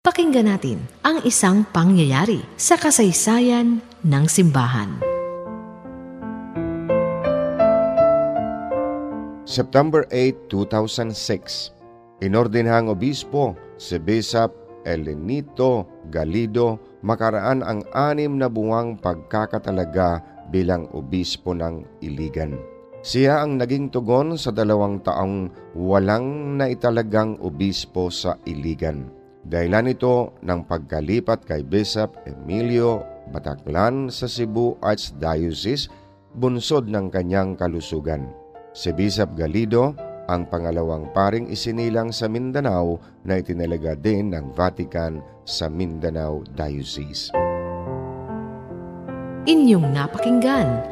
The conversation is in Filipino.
Pakinggan natin ang isang pangyayari sa kasaysayan ng simbahan. September 8, 2006 Inordinhang obispo si Bishop Elenito Galido makaraan ang anim na buwang pagkakatalaga bilang obispo ng Iligan. Siya ang naging tugon sa dalawang taong walang naitalagang obispo sa Iligan. Dahilan ito ng pagkalipat kay Bishop Emilio Bataclan sa Cebu Archdiocese, bunsod ng kanyang kalusugan. Si Bishop Galido ang pangalawang paring isinilang sa Mindanao na itinalaga din ng Vatican sa Mindanao Diocese. Inyong napakinggan